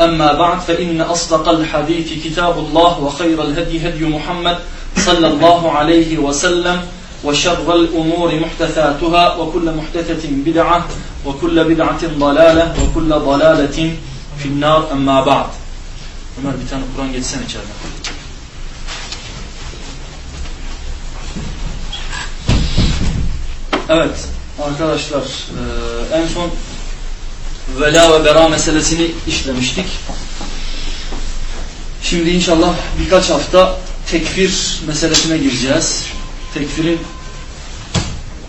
أما بعد فإن أصدق الحديث كتاب الله وخير الهدي هدي محمد صلى الله عليه وسلم وشر الأمور محدثاتها وكل محدثة بدعة وكل بدعة ضلالة وكل ضلالة في النار أما بعد Ömer bir tane Kur'an geçsene içeriden. Evet arkadaşlar en son vela ve bera meselesini işlemiştik. Şimdi inşallah birkaç hafta tekfir meselesine gireceğiz. Tekfirin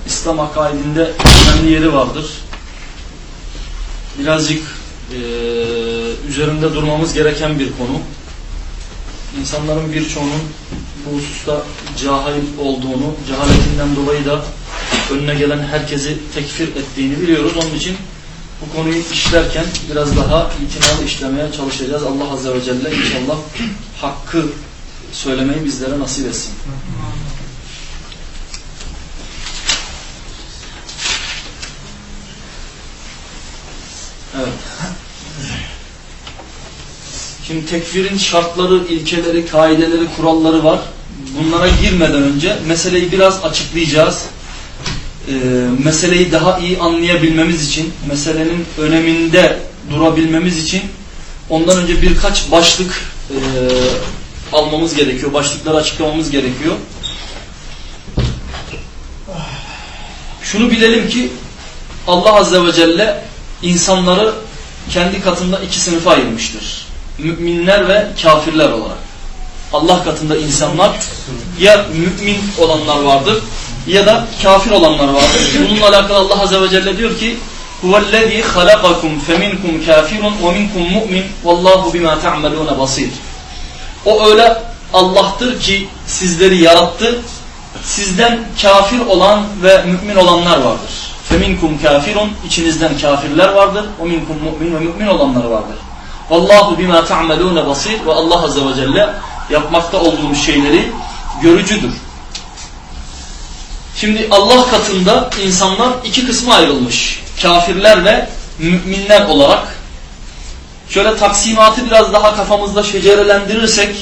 İslam akaidinde önemli yeri vardır. Birazcık e, üzerinde durmamız gereken bir konu. İnsanların birçoğunun bu hususta cahil olduğunu, cehaletinden dolayı da önüne gelen herkesi tekfir ettiğini biliyoruz. Onun için bu konuyu işlerken biraz daha itinalı işlemeye çalışacağız. Allah Azze ve Celle inşallah hakkı söylemeyi bizlere nasip etsin. Evet. Şimdi tekfirin şartları, ilkeleri, kaideleri, kuralları var. Bunlara girmeden önce meseleyi biraz açıklayacağız. Ee, meseleyi daha iyi anlayabilmemiz için, meselenin öneminde durabilmemiz için ondan önce birkaç başlık e, almamız gerekiyor. Başlıkları açıklamamız gerekiyor. Şunu bilelim ki Allah Azze ve Celle insanları kendi katında iki sınıfa ayırmıştır. Müminler ve kafirler olarak. Allah katında insanlar ya mümin olanlar vardır ya da kafir olanlar vardır. Bununla alakalı Allah Azze ve Celle diyor ki huvellezî halakakum feminkum kafirun ve minkum mu'min vallahu bima ta'malûne basir. O öyle Allah'tır ki sizleri yarattı. Sizden kafir olan ve mümin olanlar vardır. Feminkum kafirun içinizden kafirler vardır. O minkum mu'min ve mümin olanlar vardır. Vallahu bima ta'malûne basir ve Allah Azze ve Celle yapmakta olduğumuz şeyleri görücüdür. Şimdi Allah katında insanlar iki kısma ayrılmış. Kafirler ve müminler olarak. Şöyle taksimatı biraz daha kafamızda şecerelendirirsek,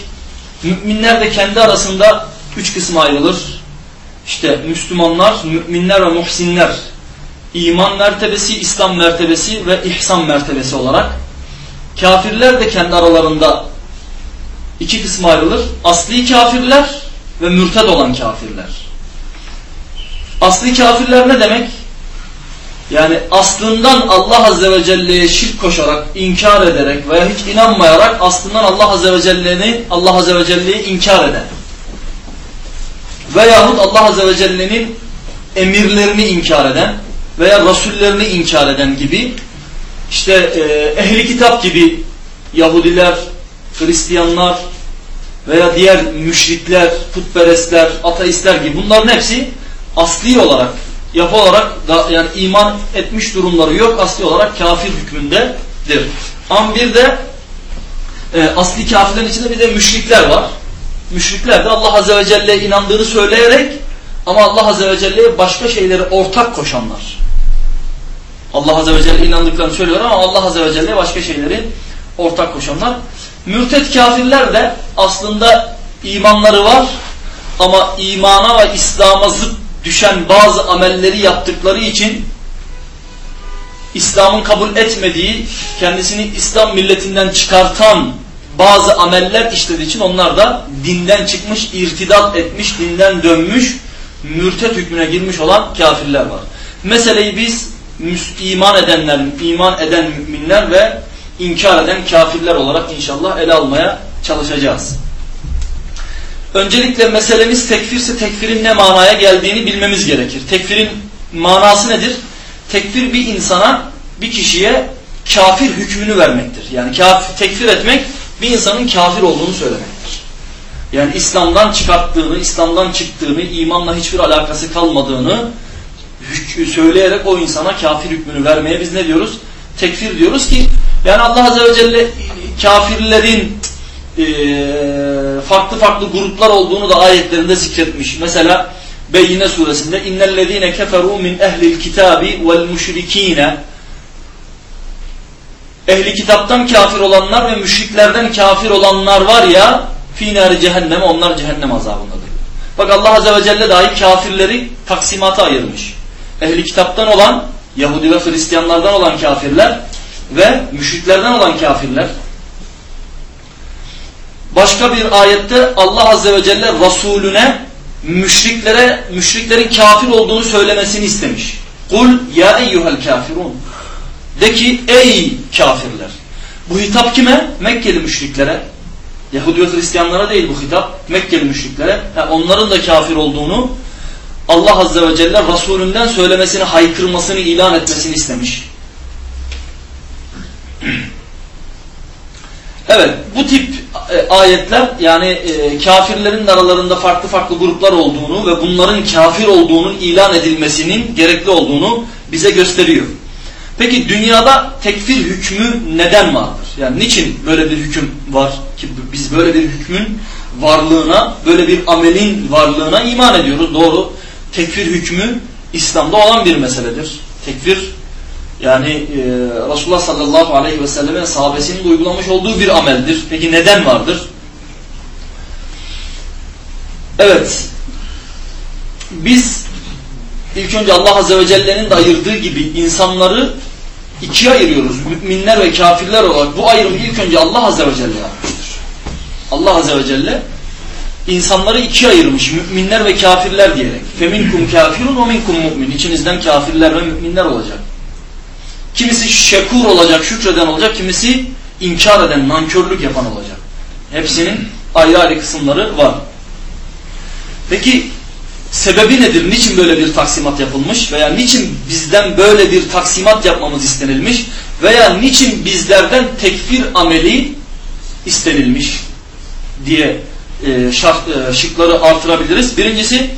müminler de kendi arasında üç kısma ayrılır. İşte Müslümanlar, müminler ve muhsinler. İman mertebesi, İslam mertebesi ve ihsan mertebesi olarak. Kafirler de kendi aralarında iki kısma ayrılır. Asli kafirler ve mürted olan kafirler. Asli kafirler ne demek? Yani aslından Allah Azze ve Celle'ye şirk koşarak, inkar ederek veya hiç inanmayarak aslından Allah Azze ve Celle'ni Allah Azze ve Celle'yi inkar eden. Veyahut Allah Azze ve Celle'nin emirlerini inkar eden veya rasullerini inkar eden gibi işte e, ehli kitap gibi Yahudiler, Hristiyanlar veya diğer müşrikler, putperestler, ateistler gibi bunların hepsi asli olarak, yapı olarak da, yani iman etmiş durumları yok. Asli olarak kafir hükmündedir. Ama bir de e, asli kafirlerin içinde bir de müşrikler var. Müşrikler de Allah Azze ve Celle'ye inandığını söyleyerek ama Allah Azze ve Celle'ye başka şeyleri ortak koşanlar. Allah Azze ve Celle inandıklarını söylüyor ama Allah Azze ve Celle'ye başka şeyleri ortak koşanlar. Mürtet kafirler de aslında imanları var ama imana ve İslam'a zıt düşen bazı amelleri yaptıkları için İslam'ın kabul etmediği, kendisini İslam milletinden çıkartan bazı ameller işlediği için onlar da dinden çıkmış, irtidat etmiş, dinden dönmüş, mürtet hükmüne girmiş olan kafirler var. Meseleyi biz iman edenler, iman eden müminler ve inkar eden kafirler olarak inşallah ele almaya çalışacağız. Öncelikle meselemiz tekfirse tekfirin ne manaya geldiğini bilmemiz gerekir. Tekfirin manası nedir? Tekfir bir insana, bir kişiye kafir hükmünü vermektir. Yani kafir, tekfir etmek bir insanın kafir olduğunu söylemektir. Yani İslam'dan çıkarttığını, İslam'dan çıktığını, imanla hiçbir alakası kalmadığını söyleyerek o insana kafir hükmünü vermeye biz ne diyoruz? Tekfir diyoruz ki yani Allah Azze ve Celle kafirlerin e, farklı farklı gruplar olduğunu da ayetlerinde zikretmiş. Mesela Beyyine suresinde innellezine keferu min ehlil kitabi vel müşrikine ehli kitaptan kafir olanlar ve müşriklerden kafir olanlar var ya finari cehennem onlar cehennem azabındadır. Bak Allah Azze ve Celle dahi kafirleri taksimata ayırmış. Ehli kitaptan olan Yahudi ve Hristiyanlardan olan kafirler ve müşriklerden olan kafirler. Başka bir ayette Allah Azze ve Celle Resulüne müşriklere, müşriklerin kafir olduğunu söylemesini istemiş. Kul ya eyyuhel kafirun. De ki ey kafirler. Bu hitap kime? Mekkeli müşriklere. Yahudi ve Hristiyanlara değil bu hitap. Mekkeli müşriklere. Yani onların da kafir olduğunu Allah Azze ve Celle Resulünden söylemesini, haykırmasını, ilan etmesini istemiş. Evet bu tip e, ayetler yani e, kafirlerin aralarında farklı farklı gruplar olduğunu ve bunların kafir olduğunun ilan edilmesinin gerekli olduğunu bize gösteriyor. Peki dünyada tekfir hükmü neden vardır? Yani niçin böyle bir hüküm var ki biz böyle bir hükmün varlığına, böyle bir amelin varlığına iman ediyoruz. Doğru. Tekfir hükmü İslam'da olan bir meseledir. Tekfir yani e, Resulullah sallallahu aleyhi ve sellem'in sahabesinin uygulamış olduğu bir ameldir. Peki neden vardır? Evet. Biz ilk önce Allah azze ve celle'nin de ayırdığı gibi insanları ikiye ayırıyoruz. Müminler ve kafirler olarak bu ayrımı ilk önce Allah azze ve celle yapmıştır. Allah azze ve celle insanları ikiye ayırmış. Müminler ve kafirler diyerek. Feminkum kafirun ve minkum mu'min. İçinizden kafirler ve müminler olacak. Kimisi şekur olacak, şükreden olacak. Kimisi inkar eden, nankörlük yapan olacak. Hepsinin ayrı ayrı kısımları var. Peki sebebi nedir? Niçin böyle bir taksimat yapılmış? Veya niçin bizden böyle bir taksimat yapmamız istenilmiş? Veya niçin bizlerden tekfir ameli istenilmiş? diye e, şart, e, şıkları artırabiliriz. Birincisi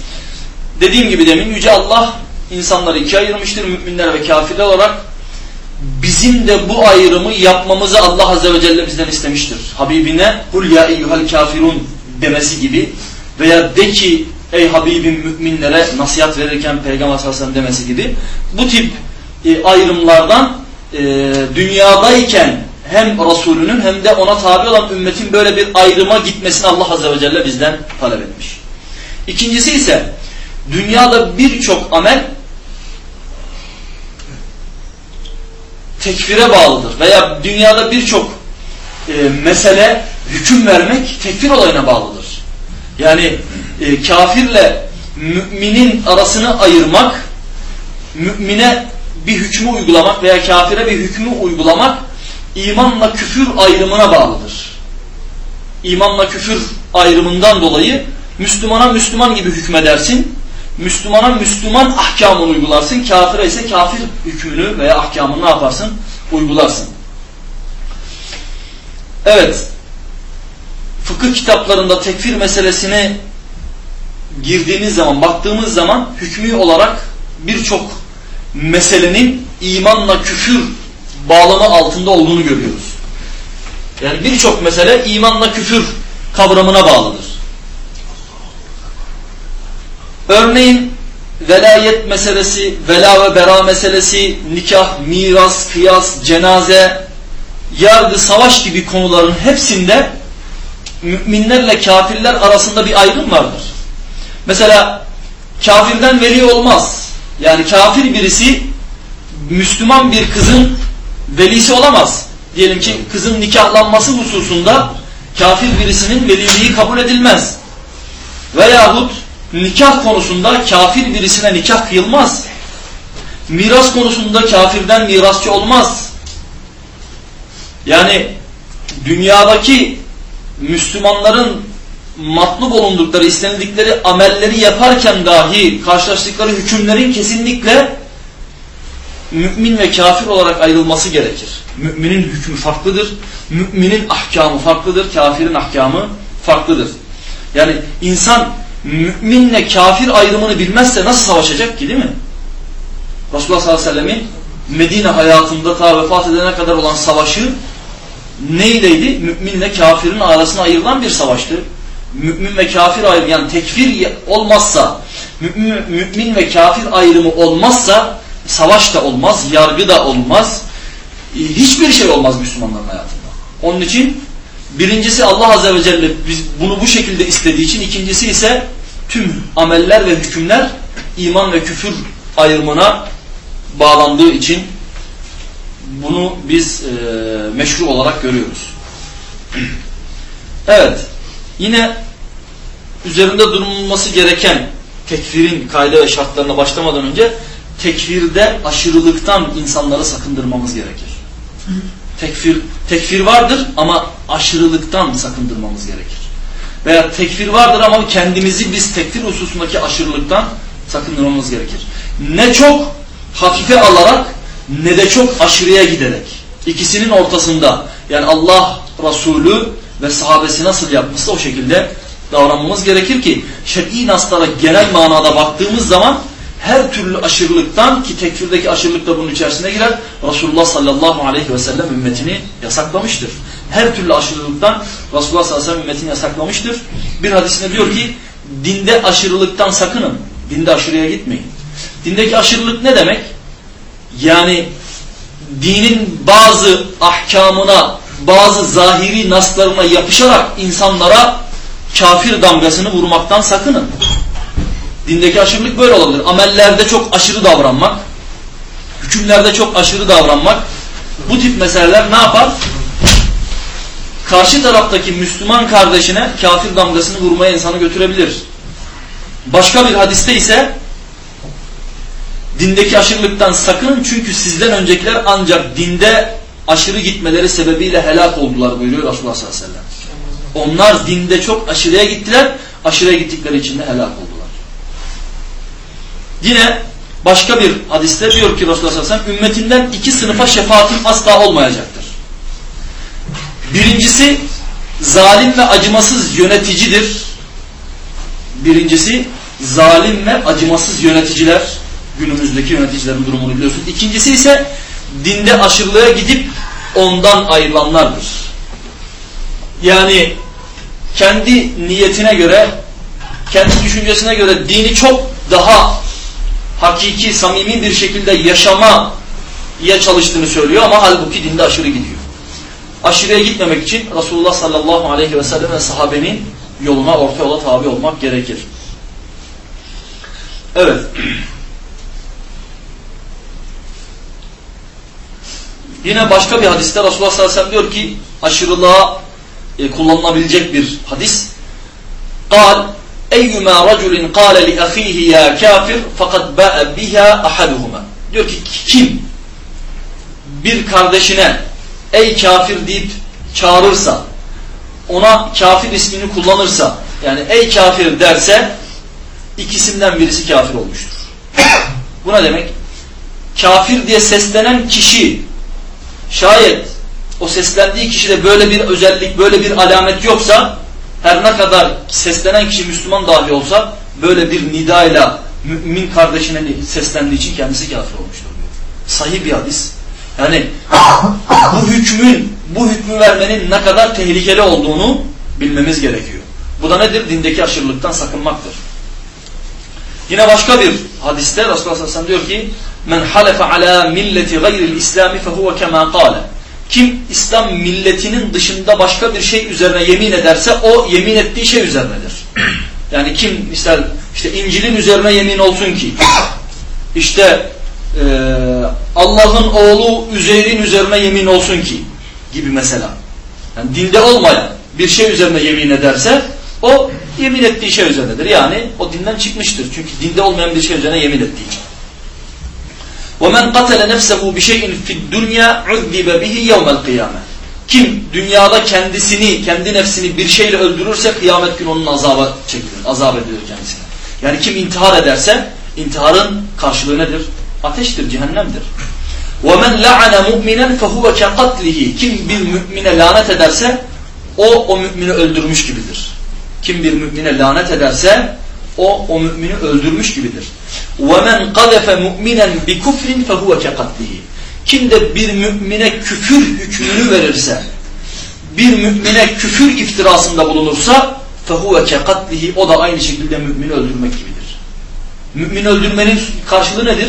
dediğim gibi demin Yüce Allah insanları ikiye ayırmıştır. Müminler ve kafirler olarak bizim de bu ayrımı yapmamızı Allah Azze ve Celle bizden istemiştir. Habibine kul ya eyyuhel kafirun demesi gibi veya de ki ey Habibim müminlere nasihat verirken Peygamber sallallahu demesi gibi bu tip e, ayrımlardan e, dünyadayken hem Resulünün hem de ona tabi olan ümmetin böyle bir ayrıma gitmesini Allah Azze ve Celle bizden talep etmiş. İkincisi ise dünyada birçok amel tekfire bağlıdır. Veya dünyada birçok e, mesele hüküm vermek tekfir olayına bağlıdır. Yani e, kafirle müminin arasını ayırmak, mümine bir hükmü uygulamak veya kafire bir hükmü uygulamak imanla küfür ayrımına bağlıdır. İmanla küfür ayrımından dolayı Müslümana Müslüman gibi hükmedersin. Müslümana Müslüman ahkamını uygularsın. Kafire ise kafir hükmünü veya ahkamını ne yaparsın? Uygularsın. Evet. Fıkıh kitaplarında tekfir meselesine girdiğimiz zaman, baktığımız zaman hükmü olarak birçok meselenin imanla küfür bağlamı altında olduğunu görüyoruz. Yani birçok mesele imanla küfür kavramına bağlıdır. Örneğin velayet meselesi, vela ve bera meselesi, nikah, miras, kıyas, cenaze, yargı, savaş gibi konuların hepsinde müminlerle kafirler arasında bir ayrım vardır. Mesela kafirden veli olmaz. Yani kafir birisi Müslüman bir kızın velisi olamaz. Diyelim ki kızın nikahlanması hususunda kafir birisinin veliliği kabul edilmez. Veyahut nikah konusunda kafir birisine nikah kıyılmaz. Miras konusunda kafirden mirasçı olmaz. Yani dünyadaki Müslümanların matlub olundukları, istenildikleri amelleri yaparken dahi karşılaştıkları hükümlerin kesinlikle mümin ve kafir olarak ayrılması gerekir. Müminin hükmü farklıdır. Müminin ahkamı farklıdır. Kafirin ahkamı farklıdır. Yani insan müminle kafir ayrımını bilmezse nasıl savaşacak ki değil mi? Resulullah sallallahu aleyhi ve sellemin Medine hayatında ta vefat edene kadar olan savaşı neyleydi? Müminle kafirin arasına ayrılan bir savaştı. Mümin ve kafir ayrımı yani tekfir olmazsa, mümin, mümin ve kafir ayrımı olmazsa savaş da olmaz, yargı da olmaz, hiçbir şey olmaz Müslümanların hayatında. Onun için birincisi Allah Azze ve Celle biz bunu bu şekilde istediği için, ikincisi ise tüm ameller ve hükümler iman ve küfür ayrımına bağlandığı için bunu biz e, meşru olarak görüyoruz. evet, yine üzerinde durulması gereken tekfirin kayda ve şartlarına başlamadan önce tekfirde aşırılıktan insanları sakındırmamız gerekir. Tekfir, tekfir vardır ama aşırılıktan sakındırmamız gerekir. Veya tekfir vardır ama kendimizi biz tekfir hususundaki aşırılıktan sakındırmamız gerekir. Ne çok hafife alarak ne de çok aşırıya giderek. İkisinin ortasında yani Allah Resulü ve sahabesi nasıl yapmışsa o şekilde davranmamız gerekir ki şer'i naslara genel manada baktığımız zaman her türlü aşırılıktan ki tekfirdeki aşırılık da bunun içerisine girer. Resulullah sallallahu aleyhi ve sellem ümmetini yasaklamıştır. Her türlü aşırılıktan Resulullah sallallahu aleyhi ve sellem ümmetini yasaklamıştır. Bir hadisinde diyor ki dinde aşırılıktan sakının. Dinde aşırıya gitmeyin. Dindeki aşırılık ne demek? Yani dinin bazı ahkamına, bazı zahiri naslarına yapışarak insanlara kafir damgasını vurmaktan sakının. Dindeki aşırılık böyle olabilir. Amellerde çok aşırı davranmak, hükümlerde çok aşırı davranmak. Bu tip meseleler ne yapar? Karşı taraftaki Müslüman kardeşine kafir damgasını vurmaya insanı götürebilir. Başka bir hadiste ise dindeki aşırılıktan sakının çünkü sizden öncekiler ancak dinde aşırı gitmeleri sebebiyle helak oldular buyuruyor Resulullah sallallahu aleyhi ve sellem. Onlar dinde çok aşırıya gittiler, aşırıya gittikleri için de helak oldular. Yine başka bir hadiste diyor ki Resulullah sallallahu aleyhi ve sellem ümmetinden iki sınıfa şefaatim asla olmayacaktır. Birincisi zalim ve acımasız yöneticidir. Birincisi zalim ve acımasız yöneticiler. Günümüzdeki yöneticilerin durumunu biliyorsun. İkincisi ise dinde aşırılığa gidip ondan ayrılanlardır. Yani kendi niyetine göre, kendi düşüncesine göre dini çok daha hakiki, samimi bir şekilde yaşamaya çalıştığını söylüyor ama halbuki dinde aşırı gidiyor. Aşırıya gitmemek için Resulullah sallallahu aleyhi ve sellem ve sahabenin yoluna, orta yola tabi olmak gerekir. Evet. Yine başka bir hadiste Resulullah sallallahu aleyhi ve sellem diyor ki aşırılığa e, kullanılabilecek bir hadis. قال Eyyuma raculin kâle li ahihi ya kafir fakat ba'e biha ahaduhuma. Diyor ki kim bir kardeşine ey kafir deyip çağırırsa ona kafir ismini kullanırsa yani ey kafir derse ikisinden birisi kafir olmuştur. Bu ne demek? Kafir diye seslenen kişi şayet o seslendiği kişide böyle bir özellik, böyle bir alamet yoksa her ne kadar seslenen kişi Müslüman dahi olsa böyle bir nidayla mümin kardeşine seslendiği için kendisi kafir olmuştur diyor. Sahih bir hadis. Yani bu hükmün, bu hükmü vermenin ne kadar tehlikeli olduğunu bilmemiz gerekiyor. Bu da nedir? Dindeki aşırılıktan sakınmaktır. Yine başka bir hadiste Resulullah sallallahu aleyhi ve sellem diyor ki men halefe ala milleti gayril islami fehuve kema kâle kim İslam milletinin dışında başka bir şey üzerine yemin ederse o yemin ettiği şey üzerinedir. Yani kim ister işte İncil'in üzerine yemin olsun ki işte e, Allah'ın oğlu Üzeyr'in üzerine yemin olsun ki gibi mesela. Yani dinde olmayan bir şey üzerine yemin ederse o yemin ettiği şey üzerinedir. Yani o dinden çıkmıştır. Çünkü dinde olmayan bir şey üzerine yemin ettiği için. وَمَنْ قَتَلَ نَفْسَهُ بِشَيْءٍ فِي الدُّنْيَا عُذِّبَ بِهِ يَوْمَ الْقِيَامَةِ Kim dünyada kendisini, kendi nefsini bir şeyle öldürürse kıyamet günü onun azaba çekilir, azap edilir kendisine. Yani kim intihar ederse intiharın karşılığı nedir? Ateştir, cehennemdir. وَمَنْ لَعَنَ مُؤْمِنًا فَهُوَ كَقَتْلِهِ Kim bir mümine lanet ederse o o mümini öldürmüş gibidir. Kim bir mümine lanet ederse o o mümini öldürmüş gibidir. وَمَنْ قَذَفَ مُؤْمِنًا بِكُفْرٍ فَهُوَ كَقَتْلِهِ Kim de bir mümine küfür hükmünü verirse, bir mümine küfür iftirasında bulunursa فَهُوَ كَقَتْلِهِ O da aynı şekilde mümini öldürmek gibidir. Mümin öldürmenin karşılığı nedir?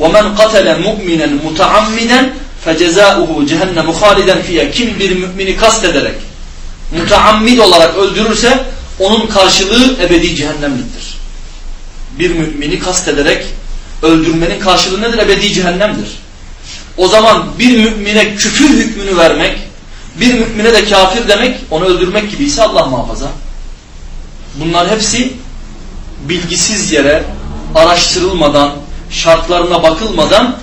وَمَنْ قَتَلَ مُؤْمِنًا مُتَعَمِّنًا فَجَزَاؤُهُ جَهَنَّمُ خَالِدًا فِيهَا Kim bir mümini kastederek, mutaammid olarak öldürürse onun karşılığı ebedi cehennemliktir. Bir mümini kastederek öldürmenin karşılığı nedir? Ebedi cehennemdir. O zaman bir mümine küfür hükmünü vermek, bir mümine de kafir demek, onu öldürmek gibi ise Allah muhafaza. Bunlar hepsi bilgisiz yere, araştırılmadan, şartlarına bakılmadan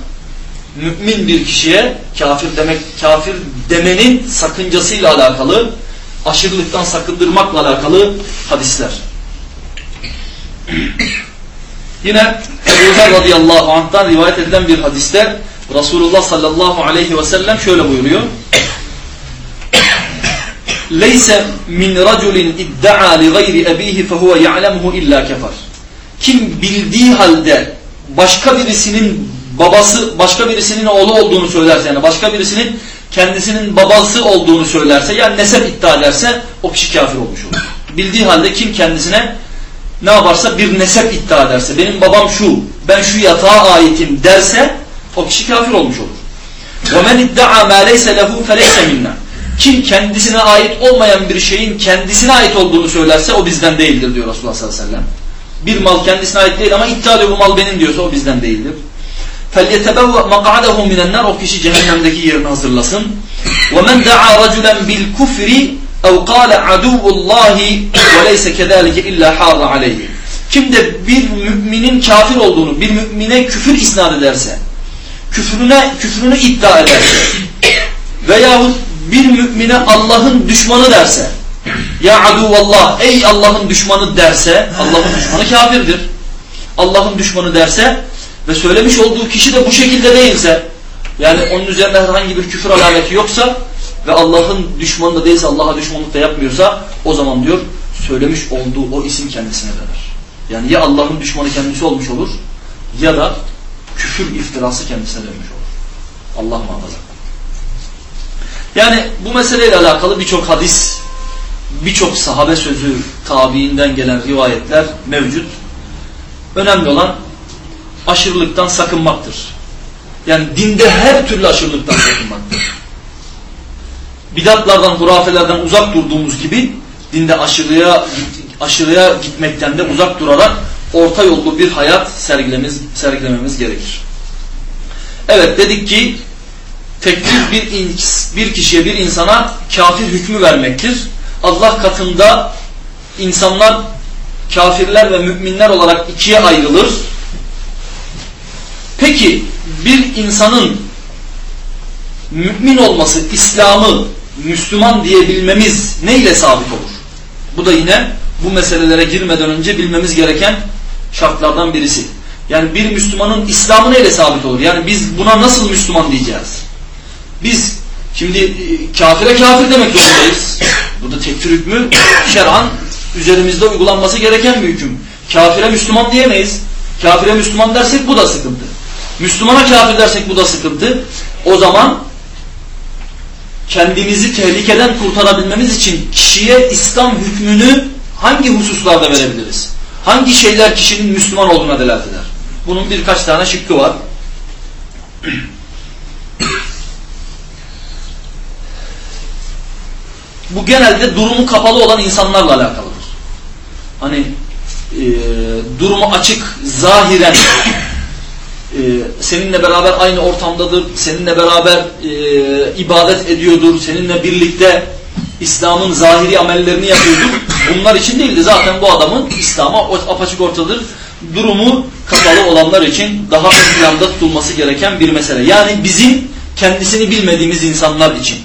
mümin bir kişiye kafir demek kafir demenin sakıncasıyla alakalı, aşırılıktan sakındırmakla alakalı hadisler. Yine Ebu Zer radıyallahu anh'tan rivayet edilen bir hadiste Resulullah sallallahu aleyhi ve sellem şöyle buyuruyor. Leyse min raculin idda'a li gayri ebihi fehuve ya'lemuhu illa kefar. Kim bildiği halde başka birisinin babası, başka birisinin oğlu olduğunu söylerse yani başka birisinin kendisinin babası olduğunu söylerse yani nesep iddia ederse o kişi kafir olmuş olur. Bildiği halde kim kendisine ne yaparsa bir nesep iddia ederse benim babam şu, ben şu yatağa aitim derse o kişi kafir olmuş olur. وَمَنْ اِدَّعَى مَا لَيْسَ لَهُ فَلَيْسَ مِنَّا Kim kendisine ait olmayan bir şeyin kendisine ait olduğunu söylerse o bizden değildir diyor Resulullah sallallahu aleyhi ve sellem. Bir mal kendisine ait değil ama iddia ediyor bu mal benim diyorsa o bizden değildir. فَلْيَتَبَوَّ مَقْعَدَهُ مِنَ النَّارِ O kişi cehennemdeki yerini hazırlasın. وَمَنْ دَعَى رَجُلًا بِالْكُفْرِ اَوْ قَالَ عَدُوُّ اللّٰهِ وَلَيْسَ كَذَٰلِكَ اِلَّا حَارَ عَلَيْهِ Kim de bir müminin kafir olduğunu, bir mümine küfür isnat ederse, küfrüne, küfrünü iddia ederse veyahut bir mümine Allah'ın düşmanı derse, ya aduvallah, ey Allah'ın düşmanı derse, Allah'ın düşmanı kafirdir. Allah'ın düşmanı derse ve söylemiş olduğu kişi de bu şekilde değilse, yani onun üzerinde herhangi bir küfür alameti yoksa ve Allah'ın düşmanı da değilse, Allah'a düşmanlık da yapmıyorsa, o zaman diyor, söylemiş olduğu o isim kendisine döner. Yani ya Allah'ın düşmanı kendisi olmuş olur, ya da küfür iftirası kendisine dönmüş olur. Allah muhafaza. Yani bu meseleyle alakalı birçok hadis, birçok sahabe sözü tabiinden gelen rivayetler mevcut. Önemli olan aşırılıktan sakınmaktır. Yani dinde her türlü aşırılıktan sakınmaktır. Bidatlardan, hurafelerden uzak durduğumuz gibi dinde aşırıya aşırıya gitmekten de uzak durarak orta yollu bir hayat sergilememiz, sergilememiz gerekir. Evet dedik ki tekfir bir, bir kişiye bir insana kafir hükmü vermektir. Allah katında insanlar kafirler ve müminler olarak ikiye ayrılır. Peki bir insanın mümin olması, İslam'ı Müslüman diyebilmemiz neyle sabit olur? Bu da yine bu meselelere girmeden önce bilmemiz gereken şartlardan birisi. Yani bir Müslümanın İslam'ı neyle sabit olur? Yani biz buna nasıl Müslüman diyeceğiz? Biz şimdi e, kafire kafir demek zorundayız. Bu da tekfir hükmü şer'an üzerimizde uygulanması gereken bir hüküm. Kafire Müslüman diyemeyiz. Kafire Müslüman dersek bu da sıkıntı. Müslümana kafir dersek bu da sıkıntı. O zaman kendimizi tehlikeden kurtarabilmemiz için kişiye İslam hükmünü hangi hususlarda verebiliriz? Hangi şeyler kişinin Müslüman olduğuna delalet eder? Bunun birkaç tane şıkkı var. Bu genelde durumu kapalı olan insanlarla alakalıdır. Hani e, durumu açık, zahiren e, seninle beraber aynı ortamdadır, seninle beraber e, ibadet ediyordur, seninle birlikte İslam'ın zahiri amellerini yapıyorduk. Bunlar için değildi. Zaten bu adamın İslam'a apaçık ortadır. Durumu kapalı olanlar için daha ön planda tutulması gereken bir mesele. Yani bizim kendisini bilmediğimiz insanlar için.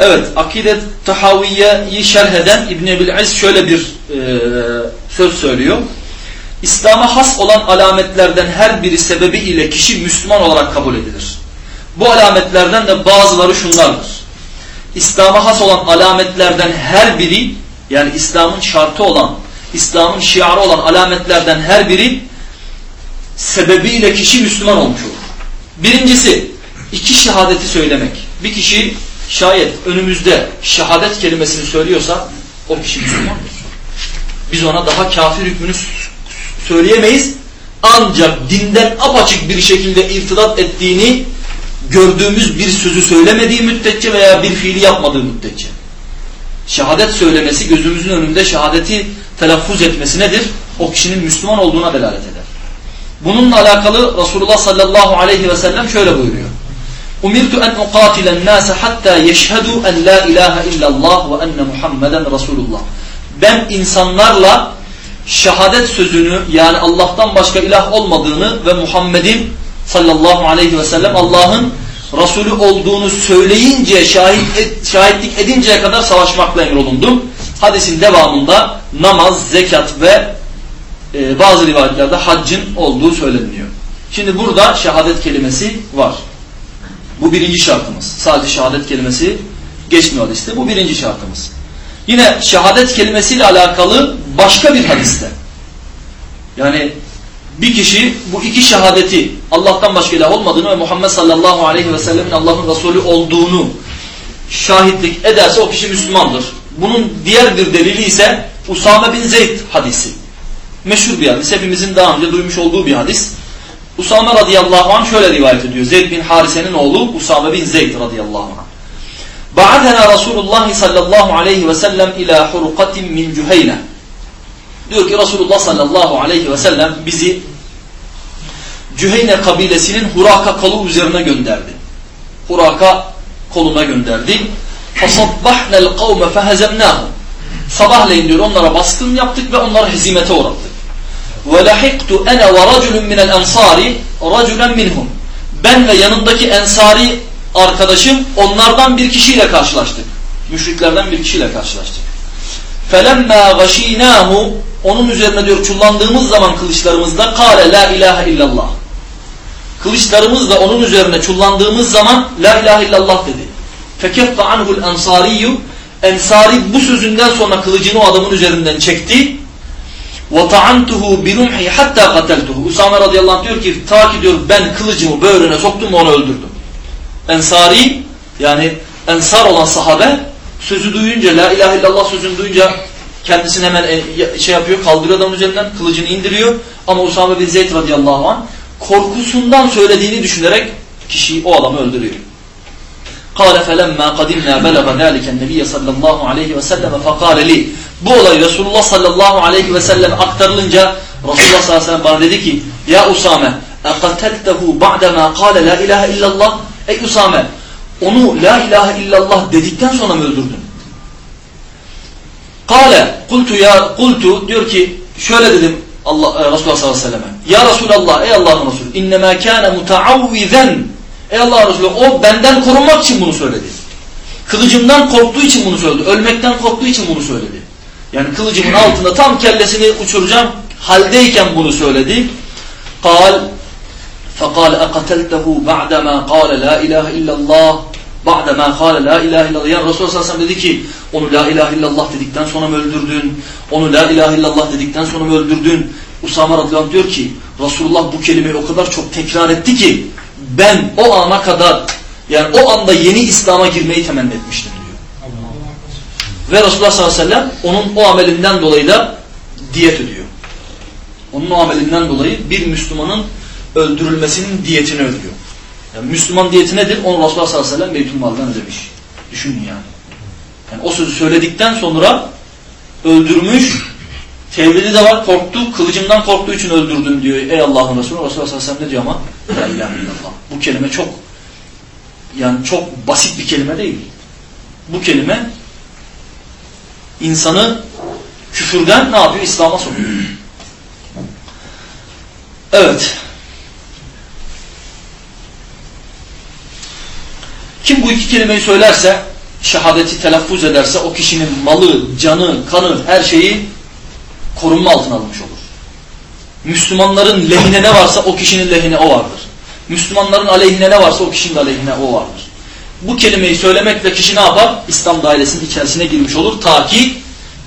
Evet, Akidet Tahaviye'yi şerh eden İbn Ebil İz şöyle bir e, söz söylüyor. İslam'a has olan alametlerden her biri sebebi ile kişi Müslüman olarak kabul edilir. Bu alametlerden de bazıları şunlardır. İslam'a has olan alametlerden her biri yani İslam'ın şartı olan, İslam'ın şiarı olan alametlerden her biri sebebiyle kişi Müslüman olmuş olur. Birincisi iki şehadeti söylemek. Bir kişi şayet önümüzde şehadet kelimesini söylüyorsa o kişi Müslümandır. Biz ona daha kafir hükmünü söyleyemeyiz. Ancak dinden apaçık bir şekilde irtidat ettiğini gördüğümüz bir sözü söylemediği müddetçe veya bir fiili yapmadığı müddetçe. Şehadet söylemesi gözümüzün önünde şehadeti telaffuz etmesi nedir? O kişinin Müslüman olduğuna delalet eder. Bununla alakalı Resulullah sallallahu aleyhi ve sellem şöyle buyuruyor. Umirtu en uqatilen nase hatta yeşhedü en la ilahe illallah ve enne Muhammeden Resulullah. Ben insanlarla şehadet sözünü yani Allah'tan başka ilah olmadığını ve Muhammed'in sallallahu aleyhi ve sellem Allah'ın Resulü olduğunu söyleyince şahit et, şahitlik edinceye kadar savaşmakla emrolundum. Hadisin devamında namaz, zekat ve e, bazı rivayetlerde haccın olduğu söyleniyor. Şimdi burada şehadet kelimesi var. Bu birinci şartımız. Sadece şehadet kelimesi geçmiyor hadiste. Bu birinci şartımız. Yine şehadet kelimesiyle alakalı başka bir hadiste. Yani bir kişi bu iki şehadeti Allah'tan başka ilah olmadığını ve Muhammed sallallahu aleyhi ve sellemin Allah'ın Resulü olduğunu şahitlik ederse o kişi Müslümandır. Bunun diğer bir delili ise Usame bin Zeyd hadisi. Meşhur bir hadis. Hepimizin daha önce duymuş olduğu bir hadis. Usame radıyallahu anh şöyle rivayet ediyor. Zeyd bin Harise'nin oğlu Usame bin Zeyd radıyallahu anh. Ba'athena Resulullah sallallahu aleyhi ve sellem ila hurukatin min Cüheyne. Diyor ki Resulullah sallallahu aleyhi ve sellem bizi Cüheyne kabilesinin Huraka kolu üzerine gönderdi. Huraka koluna gönderdi. فَصَبَّحْنَا الْقَوْمَ فَهَزَمْنَاهُمْ Sabahleyin diyor onlara baskın yaptık ve onları hezimete uğrattık. وَلَحِقْتُ اَنَا وَرَجُلٌ مِنَ الْاَنْصَارِ رَجُلًا مِنْهُمْ Ben ve yanındaki ensari arkadaşım onlardan bir kişiyle karşılaştık. Müşriklerden bir kişiyle karşılaştık. فَلَمَّا غَش۪ينَاهُ Onun üzerine diyor çullandığımız zaman kılıçlarımızda kâle la ilahe illallah. Kılıçlarımızla onun üzerine çullandığımız zaman la ilahe illallah dedi. فَكَفَّ عَنْهُ الْاَنْصَارِيُّ Ensari bu sözünden sonra kılıcını o adamın üzerinden çekti. وَطَعَنْتُهُ بِرُمْحِ hatta قَتَلْتُهُ Usame radıyallahu anh diyor ki ta ki diyor ben kılıcımı böğrüne soktum ve onu öldürdüm. Ensari yani ensar olan sahabe sözü duyunca la ilahe illallah sözünü duyunca kendisini hemen şey yapıyor kaldırıyor adamın üzerinden kılıcını indiriyor ama Usame bin Zeyd radıyallahu anh korkusundan söylediğini düşünerek kişiyi o adamı öldürüyor. قال فلما قدمنا بلغ ذلك النبي صلى الله عليه وسلم فقال لي bu olay Resulullah sallallahu aleyhi ve sellem aktarılınca Resulullah sallallahu aleyhi ve sellem bana dedi ki ya Usame اَقَتَلْتَهُ بَعْدَمَا قَالَ لَا اِلَٰهَ اِلَّا اللّٰهِ Ey Usame onu la ilahe illallah dedikten sonra mı öldürdün? Kale kultu ya kultu diyor ki şöyle dedim Allah e, Resulullah sallallahu aleyhi ve selleme. Ya Resulallah ey Allah'ın Resulü innema kana mutaavvizen. Ey Allah'ın Resulü o benden korunmak için bunu söyledi. Kılıcımdan korktuğu için bunu söyledi. Ölmekten korktuğu için bunu söyledi. Yani kılıcımın altında tam kellesini uçuracağım haldeyken bunu söyledi. Kal فقال أقتلته بعدما قال لا إله إلا الله بعدما قال لا إله إلا الله yani Resulullah sallallahu aleyhi ve sellem dedi ki onu la ilahe illallah dedikten sonra mı öldürdün onu la ilahe illallah dedikten sonra mı öldürdün Usama radıyallahu anh diyor ki Resulullah bu kelimeyi o kadar çok tekrar etti ki ben o ana kadar yani o anda yeni İslam'a girmeyi temenni etmiştim diyor. Ve Resulullah sallallahu aleyhi ve sellem onun o amelinden dolayı da diyet ödüyor. Onun o amelinden dolayı bir Müslümanın öldürülmesinin diyetini ödüyor. Yani Müslüman diyeti nedir? Onu Resulullah sallallahu aleyhi ve sellem Beytülmal'dan ödemiş. Düşünün yani. Yani o sözü söyledikten sonra öldürmüş, tevhidi de var, korktu, kılıcımdan korktuğu için öldürdüm diyor. Ey Allah'ın Resulü, Resulullah sallallahu aleyhi ve sellem ne diyor ama? La ilahe illallah. Bu kelime çok, yani çok basit bir kelime değil. Bu kelime insanı küfürden ne yapıyor? İslam'a sokuyor. Evet. Kim bu iki kelimeyi söylerse, şehadeti telaffuz ederse o kişinin malı, canı, kanı, her şeyi korunma altına almış olur. Müslümanların lehine ne varsa o kişinin lehine o vardır. Müslümanların aleyhine ne varsa o kişinin aleyhine o vardır. Bu kelimeyi söylemekle kişi ne yapar? İslam dairesinin içerisine girmiş olur. Ta ki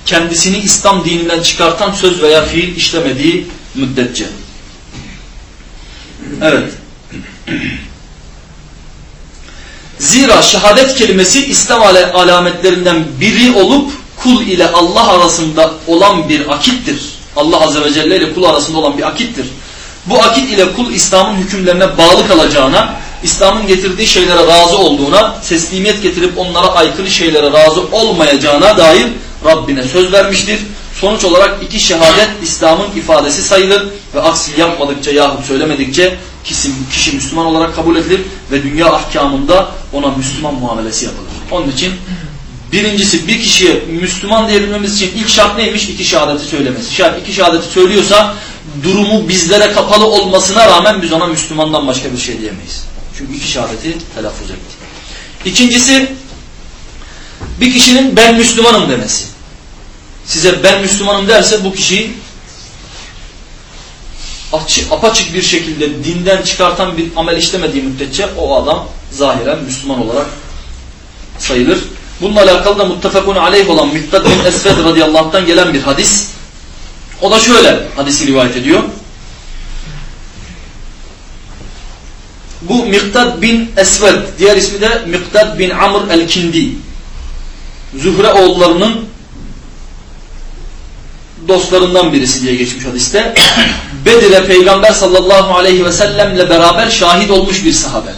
kendisini İslam dininden çıkartan söz veya fiil işlemediği müddetçe. Evet. Zira şehadet kelimesi İslam alametlerinden biri olup kul ile Allah arasında olan bir akittir. Allah Azze ve Celle ile kul arasında olan bir akittir. Bu akit ile kul İslam'ın hükümlerine bağlı kalacağına, İslam'ın getirdiği şeylere razı olduğuna, teslimiyet getirip onlara aykırı şeylere razı olmayacağına dair Rabbine söz vermiştir. Sonuç olarak iki şehadet İslam'ın ifadesi sayılır ve aksi yapmadıkça yahut söylemedikçe kişi, kişi Müslüman olarak kabul edilir ve dünya ahkamında ona Müslüman muamelesi yapılır. Onun için birincisi bir kişiye Müslüman diyebilmemiz için ilk şart neymiş? İki şehadeti söylemesi. Şayet iki şehadeti söylüyorsa durumu bizlere kapalı olmasına rağmen biz ona Müslümandan başka bir şey diyemeyiz. Çünkü iki şehadeti telaffuz etti. İkincisi bir kişinin ben Müslümanım demesi. Size ben Müslümanım derse bu kişi açık, apaçık bir şekilde dinden çıkartan bir amel işlemediği müddetçe o adam zahiren Müslüman olarak sayılır. Bununla alakalı da muttefakun aleyh olan Miktad bin Esved radıyallahu gelen bir hadis. O da şöyle hadisi rivayet ediyor. Bu Miktad bin Esved, diğer ismi de Miktad bin Amr el-Kindi. Zühre oğullarının dostlarından birisi diye geçmiş hadiste. Bedir'e Peygamber sallallahu aleyhi ve sellemle beraber şahit olmuş bir sahabe.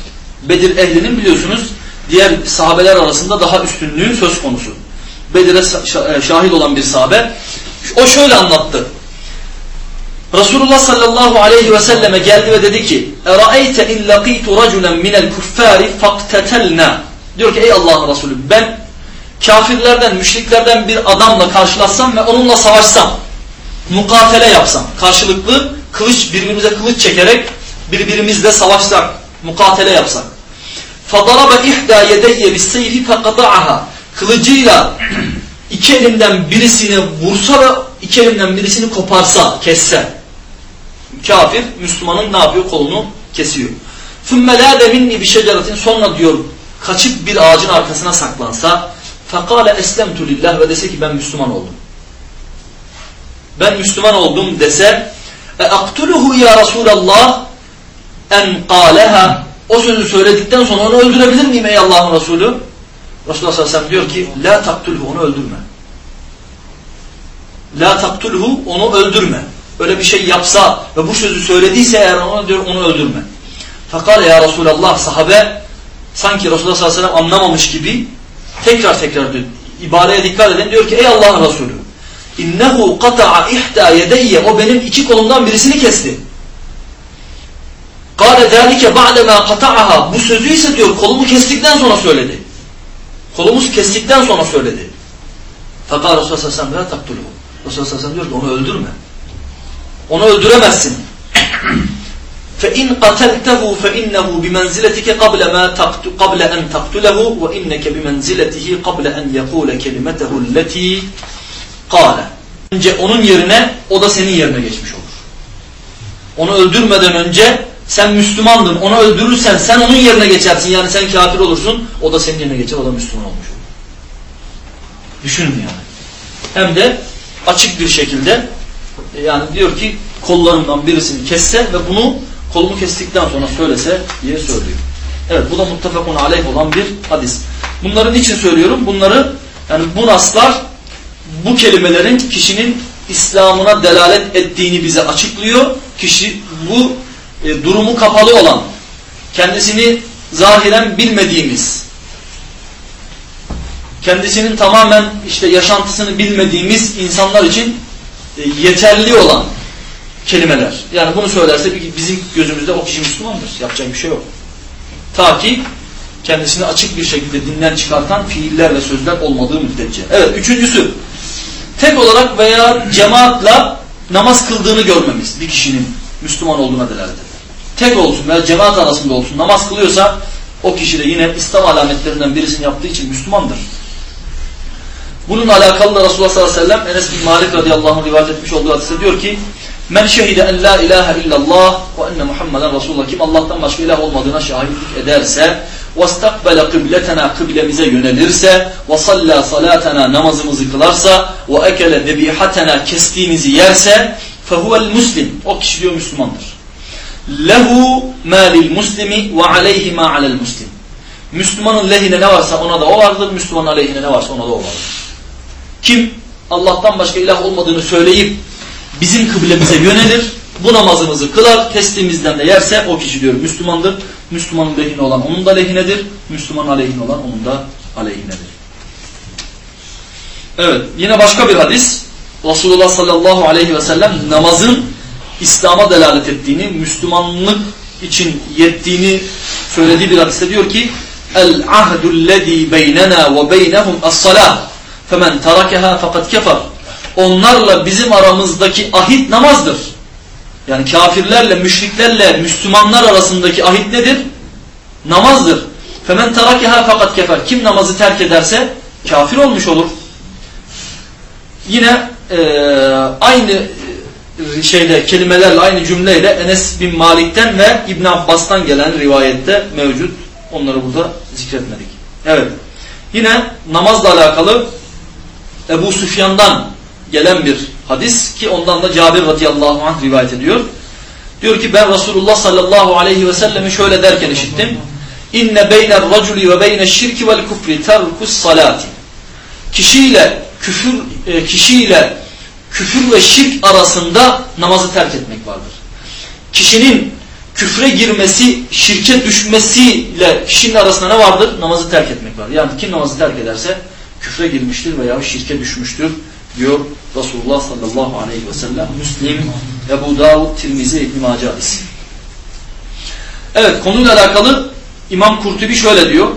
Bedir ehlinin biliyorsunuz diğer sahabeler arasında daha üstünlüğü söz konusu. Bedir'e e, şahit olan bir sahabe. O şöyle anlattı. Resulullah sallallahu aleyhi ve selleme geldi ve dedi ki اَرَأَيْتَ اِنْ لَقِيتُ رَجُلًا مِنَ الْكُفَّارِ فَاقْتَتَلْنَا Diyor ki ey Allah'ın Resulü ben kafirlerden, müşriklerden bir adamla karşılaşsam ve onunla savaşsam, mukatele yapsam, karşılıklı kılıç, birbirimize kılıç çekerek birbirimizle savaşsak, mukatele yapsak. فَضَرَبَ اِحْدَى يَدَيَّ بِالسَّيْفِ فَقَطَعَهَا Kılıcıyla iki elimden birisini vursa ve iki elimden birisini koparsa, kesse. Kafir, Müslümanın ne yapıyor? Kolunu kesiyor. ثُمَّ لَا دَمِنِّي بِشَجَرَةٍ Sonra diyor, kaçıp bir ağacın arkasına saklansa, فَقَالَ اَسْلَمْتُ لِلّٰهِ Ve dese ki ben Müslüman oldum. Ben Müslüman oldum dese, اَاَقْتُلُهُ ya Resulallah en قَالَهَا O sözü söyledikten sonra onu öldürebilir miyim ey Allah'ın Resulü? Resulullah sallallahu aleyhi ve sellem diyor ki, la taktulhu onu öldürme. La taktulhu onu öldürme. Öyle bir şey yapsa ve bu sözü söylediyse eğer ona diyor onu öldürme. Fakale ya Resulallah sahabe sanki Resulullah sallallahu aleyhi ve sellem anlamamış gibi tekrar tekrar diyor. İbareye dikkat edin diyor ki ey Allah'ın Resulü innehu qata'a ihda yedeyye o benim iki kolumdan birisini kesti. Kale zâlike ba'demâ kata'aha bu sözü ise diyor kolumu kestikten sonra söyledi. Kolumuz kestikten sonra söyledi. Fakat Resulullah sallallahu aleyhi ve sellem. Resulullah sallallahu diyor ki onu öldürme. Onu öldüremezsin. فَاِنْ قَتَلْتَهُ فَاِنَّهُ بِمَنْزِلَتِكَ قَبْلَ مَا قَبْلَ أَنْ تَقْتُلَهُ وَاِنَّكَ بِمَنْزِلَتِهِ قَبْلَ أَنْ يَقُولَ كَلِمَتَهُ الَّتِي قَالَ Önce onun yerine o da senin yerine geçmiş olur. Onu öldürmeden önce sen Müslümandın. Onu öldürürsen sen onun yerine geçersin. Yani sen kafir olursun. O da senin yerine geçer. O da Müslüman olmuş olur. Düşünün yani. Hem de açık bir şekilde yani diyor ki kollarından birisini kesse ve bunu kolumu kestikten sonra söylese diye söylüyor. Evet bu da muttefakun aleyh olan bir hadis. Bunları niçin söylüyorum? Bunları yani bu naslar bu kelimelerin kişinin İslam'ına delalet ettiğini bize açıklıyor. Kişi bu e, durumu kapalı olan, kendisini zahiren bilmediğimiz, kendisinin tamamen işte yaşantısını bilmediğimiz insanlar için e, yeterli olan kelimeler. Yani bunu söylerse bizim gözümüzde o kişi Müslümandır. Yapacak bir şey yok. Ta ki kendisini açık bir şekilde dinden çıkartan fiiller ve sözler olmadığı müddetçe. Evet üçüncüsü tek olarak veya cemaatla namaz kıldığını görmemiz bir kişinin Müslüman olduğuna delalet. Tek olsun veya cemaat arasında olsun namaz kılıyorsa o kişi de yine İslam alametlerinden birisini yaptığı için Müslümandır. Bununla alakalı da Resulullah sallallahu aleyhi ve sellem Enes bin Malik radıyallahu anh rivayet etmiş olduğu hadiste diyor ki Men şehide en la ilahe illallah ve enne Muhammeden Resulullah kim Allah'tan başka ilah olmadığına şahitlik ederse ve istakbele kıbletena kıblemize yönelirse ve salla salatena namazımızı kılarsa ve ekele debihatena kestiğimizi yerse fehuvel muslim o kişi diyor Müslümandır. Lehu ma lil muslimi ve aleyhi ma alel muslim. Müslümanın lehine ne varsa ona da o vardır, Müslümanın aleyhine ne varsa ona da o vardır. Kim Allah'tan başka ilah olmadığını söyleyip bizim kıblemize yönelir, bu namazımızı kılar, kestiğimizden de yerse o kişi diyor Müslümandır. Müslümanın lehine olan onun da lehinedir, Müslümanın aleyhine olan onun da aleyhinedir. Evet, yine başka bir hadis. Resulullah sallallahu aleyhi ve sellem namazın İslam'a delalet ettiğini, Müslümanlık için yettiğini söylediği bir hadiste diyor ki El ahdullezî beynena ve beynehum as-salâh femen terakeha fakat kefer. Onlarla bizim aramızdaki ahit namazdır. Yani kafirlerle, müşriklerle Müslümanlar arasındaki ahit nedir? Namazdır. Femen terakeha fakat kefer. Kim namazı terk ederse kafir olmuş olur. Yine e, aynı şeyle kelimelerle aynı cümleyle Enes bin Malik'ten ve İbn Abbas'tan gelen rivayette mevcut. Onları burada zikretmedik. Evet. Yine namazla alakalı Ebu Süfyan'dan gelen bir hadis ki ondan da Cabir radıyallahu anh rivayet ediyor. Diyor ki ben Resulullah sallallahu aleyhi ve sellemi şöyle derken işittim. İnne beyner raculi ve beyne şirki vel kufri terkus salati. Kişiyle küfür e, kişiyle küfür ve şirk arasında namazı terk etmek vardır. Kişinin küfre girmesi, şirke düşmesiyle kişinin arasında ne vardır? Namazı terk etmek vardır. Yani kim namazı terk ederse küfre girmiştir veya şirke düşmüştür diyor Resulullah sallallahu aleyhi ve sellem. Müslim, Ebu Davud, Tirmizi, İbn-i Macalis. Evet konuyla alakalı İmam Kurtubi şöyle diyor.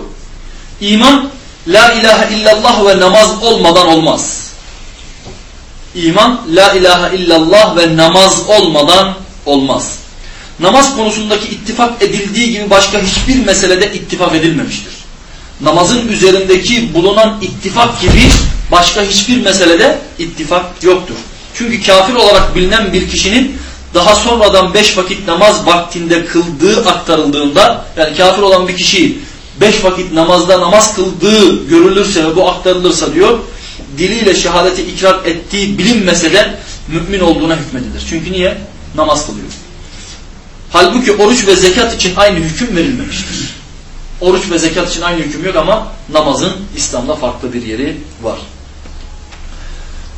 İman la ilahe illallah ve namaz olmadan olmaz. İman la ilahe illallah ve namaz olmadan olmaz. Namaz konusundaki ittifak edildiği gibi başka hiçbir meselede ittifak edilmemiştir. Namazın üzerindeki bulunan ittifak gibi başka hiçbir meselede ittifak yoktur. Çünkü kafir olarak bilinen bir kişinin daha sonradan beş vakit namaz vaktinde kıldığı aktarıldığında yani kafir olan bir kişi beş vakit namazda namaz kıldığı görülürse ve bu aktarılırsa diyor diliyle şehadeti ikrar ettiği bilinmese de mümin olduğuna hükmedilir. Çünkü niye? Namaz kılıyor. Halbuki oruç ve zekat için aynı hüküm verilmemiştir. Oruç ve zekat için aynı hüküm yok ama namazın İslam'da farklı bir yeri var.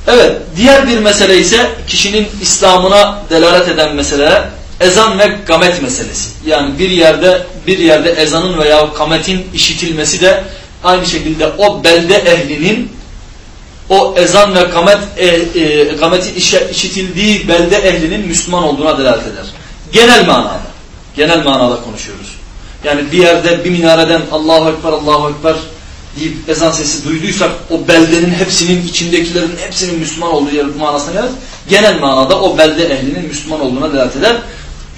Evet, diğer bir mesele ise kişinin İslam'ına delalet eden mesele ezan ve gamet meselesi. Yani bir yerde bir yerde ezanın veya gametin işitilmesi de aynı şekilde o belde ehlinin o ezan ve gamet, e, e, gametin işitildiği belde ehlinin Müslüman olduğuna delalet eder. Genel manada. Genel manada konuşuyoruz. Yani bir yerde bir minareden Allahu Ekber, Allahu Ekber deyip ezan sesi duyduysak o beldenin hepsinin içindekilerin hepsinin Müslüman olduğu yer manasına gelir. Genel manada o belde ehlinin Müslüman olduğuna delalet eder.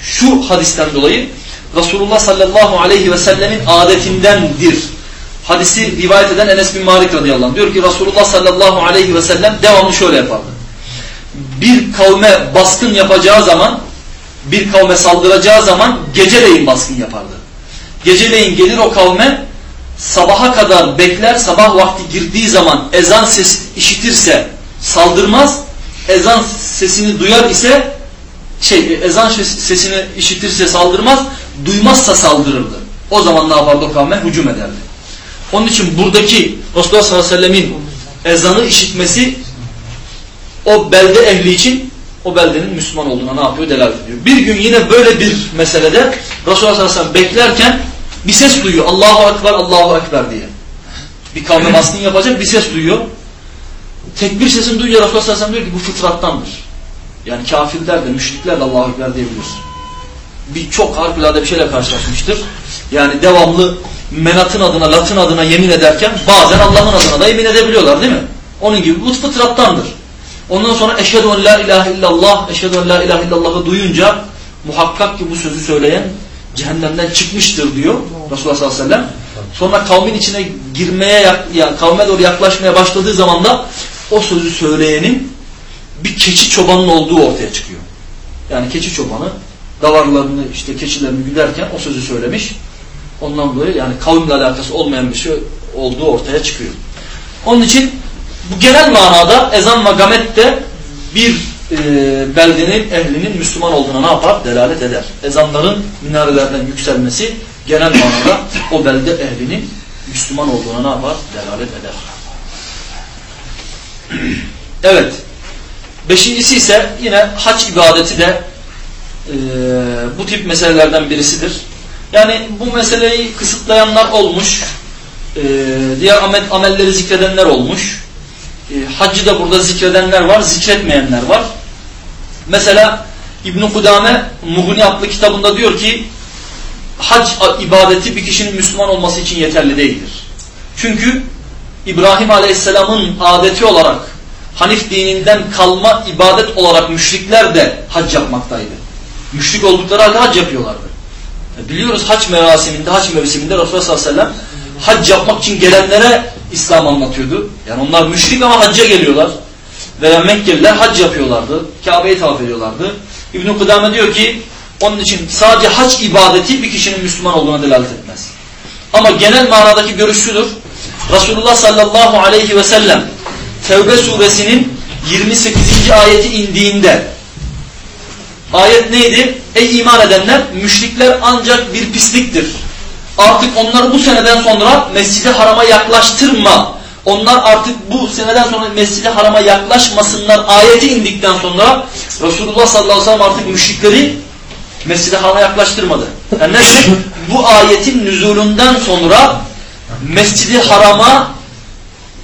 Şu hadisten dolayı Resulullah sallallahu aleyhi ve sellemin adetindendir. Hadisi rivayet eden Enes bin Malik radıyallahu anh diyor ki Resulullah sallallahu aleyhi ve sellem devamlı şöyle yapardı. Bir kavme baskın yapacağı zaman bir kavme saldıracağı zaman geceleyin baskın yapardı. Geceleyin gelir o kavme sabaha kadar bekler, sabah vakti girdiği zaman ezan sesi işitirse saldırmaz, ezan sesini duyar ise şey ezan sesini işitirse saldırmaz, duymazsa saldırırdı. O zaman ne yapardı o kavme? Hücum ederdi. Onun için buradaki Resulullah sallallahu aleyhi ve sellemin ezanı işitmesi o belde ehli için o beldenin Müslüman olduğuna ne yapıyor? Delalet ediyor. Bir gün yine böyle bir meselede Resulullah sallallahu aleyhi ve sellem beklerken bir ses duyuyor. Allahu Ekber, Allahu Ekber diye. Bir kavme baskın yapacak bir ses duyuyor. Tekbir sesini duyunca Resulullah sallallahu aleyhi ve sellem diyor ki bu fıtrattandır. Yani kafirler de, müşrikler de Allahu Ekber diyebilir. Bir çok harikulade bir şeyle karşılaşmıştır. Yani devamlı menatın adına, latın adına yemin ederken bazen Allah'ın adına da yemin edebiliyorlar değil mi? Onun gibi bu fıtrattandır. Ondan sonra eşhedü en la ilahe illallah, eşhedü en la ilahe illallah'ı duyunca muhakkak ki bu sözü söyleyen cehennemden çıkmıştır diyor Resulullah sallallahu aleyhi ve sellem. Sonra kavmin içine girmeye, yani kavme doğru yaklaşmaya başladığı zaman da o sözü söyleyenin bir keçi çobanın olduğu ortaya çıkıyor. Yani keçi çobanı davarlarını işte keçilerini güderken o sözü söylemiş. Ondan dolayı yani kavimle alakası olmayan bir şey olduğu ortaya çıkıyor. Onun için bu genel manada ezan ve gamet de bir e, beldenin ehlinin Müslüman olduğuna ne yapar? Delalet eder. Ezanların minarelerden yükselmesi genel manada o belde ehlinin Müslüman olduğuna ne yapar? Delalet eder. Evet. Beşincisi ise yine haç ibadeti de e, bu tip meselelerden birisidir. Yani bu meseleyi kısıtlayanlar olmuş. E, diğer amel, amelleri zikredenler olmuş. E, haccı da burada zikredenler var, zikretmeyenler var. Mesela İbn-i Kudame Muhuni adlı kitabında diyor ki hac ibadeti bir kişinin Müslüman olması için yeterli değildir. Çünkü İbrahim Aleyhisselam'ın adeti olarak Hanif dininden kalma ibadet olarak müşrikler de hac yapmaktaydı. Müşrik oldukları halde hac yapıyorlardı. E, biliyoruz hac merasiminde, hac mevsiminde Resulullah sallallahu aleyhi ve sellem hac yapmak için gelenlere İslam anlatıyordu. Yani onlar müşrik ama hacca geliyorlar. Veya Mekkeliler hac yapıyorlardı. Kabe'yi tavaf ediyorlardı. İbn-i Kudame diyor ki onun için sadece hac ibadeti bir kişinin Müslüman olduğuna delalet etmez. Ama genel manadaki görüş şudur. Resulullah sallallahu aleyhi ve sellem Tevbe suresinin 28. ayeti indiğinde ayet neydi? Ey iman edenler müşrikler ancak bir pisliktir. Artık onları bu seneden sonra mescide harama yaklaştırma. Onlar artık bu seneden sonra mescide harama yaklaşmasınlar ayeti indikten sonra Resulullah sallallahu aleyhi ve sellem artık müşrikleri mescide harama yaklaştırmadı. Yani ne demek? Bu ayetin nüzulünden sonra mescidi harama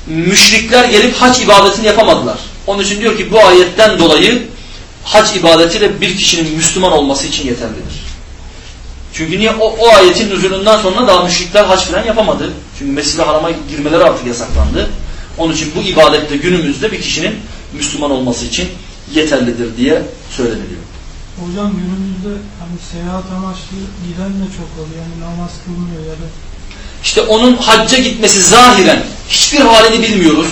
müşrikler gelip hac ibadetini yapamadılar. Onun için diyor ki bu ayetten dolayı hac ibadeti de bir kişinin Müslüman olması için yeterlidir. Çünkü niye? O, o ayetin nüzulünden sonra daha müşrikler hac falan yapamadı. Çünkü Mescid-i Haram'a girmeleri artık yasaklandı. Onun için bu ibadette günümüzde bir kişinin Müslüman olması için yeterlidir diye söyleniliyor. Hocam günümüzde hani seyahat amaçlı giden de çok oluyor. Yani namaz kılmıyor ya da işte onun hacca gitmesi zahiren hiçbir halini bilmiyoruz.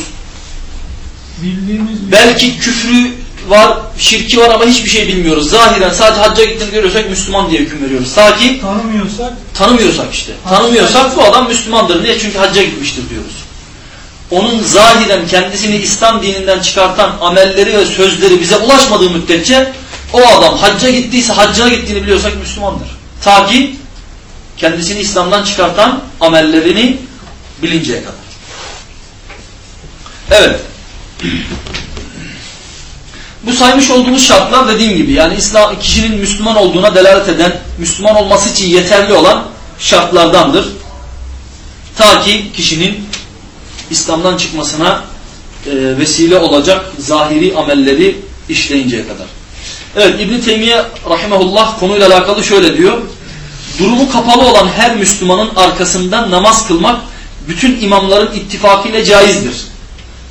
Bildiğimiz Belki küfrü var, şirki var ama hiçbir şey bilmiyoruz. Zahiren sadece hacca gittiğini görüyorsak Müslüman diye hüküm veriyoruz. Ta ki tanımıyorsak tanımıyorsak işte. Tanımıyorsak bu adam Müslümandır. Niye? Çünkü hacca gitmiştir diyoruz. Onun zahiren kendisini İslam dininden çıkartan amelleri ve sözleri bize ulaşmadığı müddetçe o adam hacca gittiyse haccına gittiğini biliyorsak Müslümandır. Ta ki kendisini İslam'dan çıkartan amellerini bilinceye kadar. Evet. Bu saymış olduğumuz şartlar dediğim gibi yani İslam kişinin Müslüman olduğuna delalet eden, Müslüman olması için yeterli olan şartlardandır. Ta ki kişinin İslam'dan çıkmasına e, vesile olacak zahiri amelleri işleyinceye kadar. Evet İbn Teymiye rahimehullah konuyla alakalı şöyle diyor. Durumu kapalı olan her Müslümanın arkasından namaz kılmak bütün imamların ittifakıyla caizdir.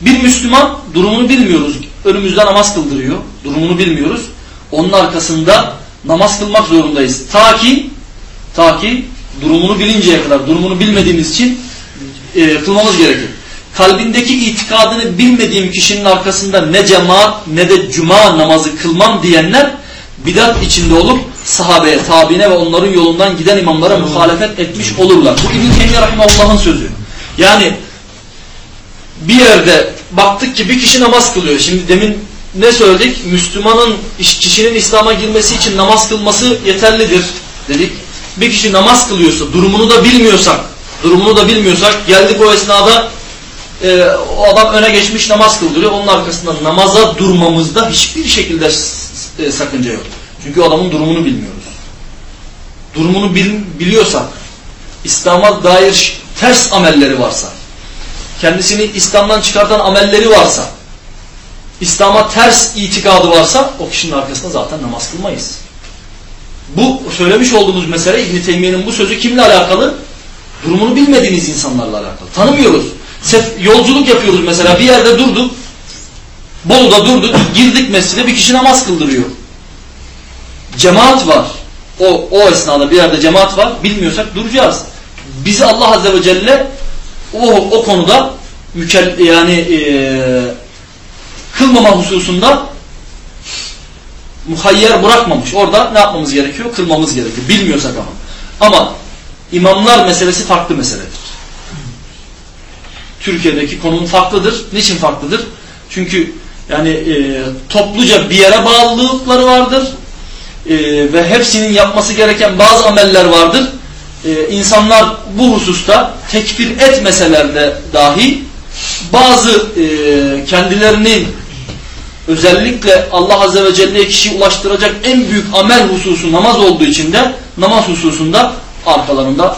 Bir Müslüman durumunu bilmiyoruz. Önümüzde namaz kıldırıyor. Durumunu bilmiyoruz. Onun arkasında namaz kılmak zorundayız. Ta ki ta ki durumunu bilinceye kadar durumunu bilmediğimiz için e, kılmamız gerekir. Kalbindeki itikadını bilmediğim kişinin arkasında ne cemaat ne de cuma namazı kılmam diyenler bidat içinde olup sahabeye, tabine ve onların yolundan giden imamlara muhalefet etmiş olurlar. Bu İbn-i Teymiye Rahimahullah'ın sözü. Yani bir yerde baktık ki bir kişi namaz kılıyor. Şimdi demin ne söyledik? Müslümanın kişinin İslam'a girmesi için namaz kılması yeterlidir dedik. Bir kişi namaz kılıyorsa, durumunu da bilmiyorsak, durumunu da bilmiyorsak geldik o esnada e, o adam öne geçmiş namaz kıldırıyor. Onun arkasında namaza durmamızda hiçbir şekilde e, sakınca yok. Çünkü adamın durumunu bilmiyoruz. Durumunu bil, biliyorsak, İslam'a dair ters amelleri varsa, kendisini İslam'dan çıkartan amelleri varsa, İslam'a ters itikadı varsa o kişinin arkasında zaten namaz kılmayız. Bu söylemiş olduğumuz mesele İbn-i Teymiye'nin bu sözü kimle alakalı? Durumunu bilmediğimiz insanlarla alakalı. Tanımıyoruz. Sef yolculuk yapıyoruz mesela bir yerde durduk. Bolu'da durduk. Girdik mescide bir kişi namaz kıldırıyor. Cemaat var. O, o esnada bir yerde cemaat var. Bilmiyorsak duracağız. Bizi Allah Azze ve Celle o, o konuda mükel, yani e, kılmama hususunda muhayyer bırakmamış. Orada ne yapmamız gerekiyor? Kılmamız gerekiyor. Bilmiyorsak ama. Ama imamlar meselesi farklı meseledir. Türkiye'deki konum farklıdır. Niçin farklıdır? Çünkü yani e, topluca bir yere bağlılıkları vardır. E, ve hepsinin yapması gereken bazı ameller vardır. E, insanlar bu hususta tekfir etmeseler de dahi bazı e, kendilerini özellikle Allah Azze ve Celle'ye kişiyi ulaştıracak en büyük amel hususu namaz olduğu için de namaz hususunda arkalarında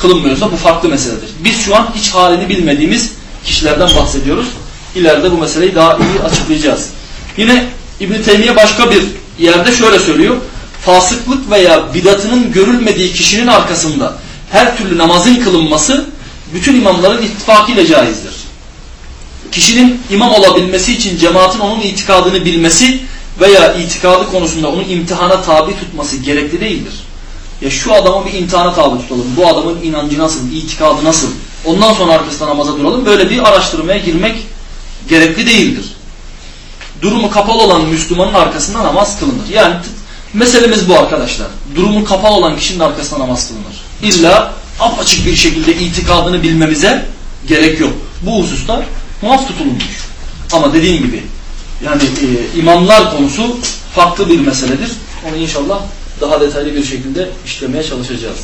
kılınmıyorsa bu farklı meseledir. Biz şu an hiç halini bilmediğimiz kişilerden bahsediyoruz. İleride bu meseleyi daha iyi açıklayacağız. Yine İbn-i Teymiye başka bir yerde şöyle söylüyor. Fasıklık veya bidatının görülmediği kişinin arkasında her türlü namazın kılınması bütün imamların ittifakıyla caizdir. Kişinin imam olabilmesi için cemaatin onun itikadını bilmesi veya itikadı konusunda onu imtihana tabi tutması gerekli değildir. Ya şu adamı bir imtihana tabi tutalım. Bu adamın inancı nasıl, itikadı nasıl? Ondan sonra arkasında namaza duralım. Böyle bir araştırmaya girmek gerekli değildir. Durumu kapalı olan Müslümanın arkasında namaz kılınır. Yani meselemiz bu arkadaşlar. Durumu kapalı olan kişinin arkasında namaz kılınır. İlla apaçık bir şekilde itikadını bilmemize gerek yok. Bu hususlar muaf tutulmuş. Ama dediğim gibi yani e, imamlar konusu farklı bir meseledir. Onu inşallah daha detaylı bir şekilde işlemeye çalışacağız.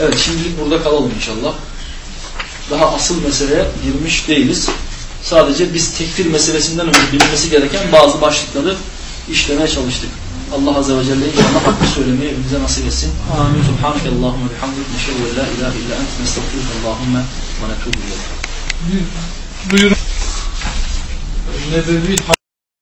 Evet şimdilik burada kalalım inşallah. Daha asıl meseleye girmiş değiliz. Sadece biz tekfir meselesinden önce bilinmesi gereken bazı başlıkları işlemeye çalıştık. Allah Azze ve Celle inşallah hakkı söylemeyi bize nasip etsin. Amin. Subhaneke Allahümme bihamdik. Neşhedü en la ilahe illa ent. Nestağfiruke Allahümme ve netubu ileyk. Bir duyuru. Nebevi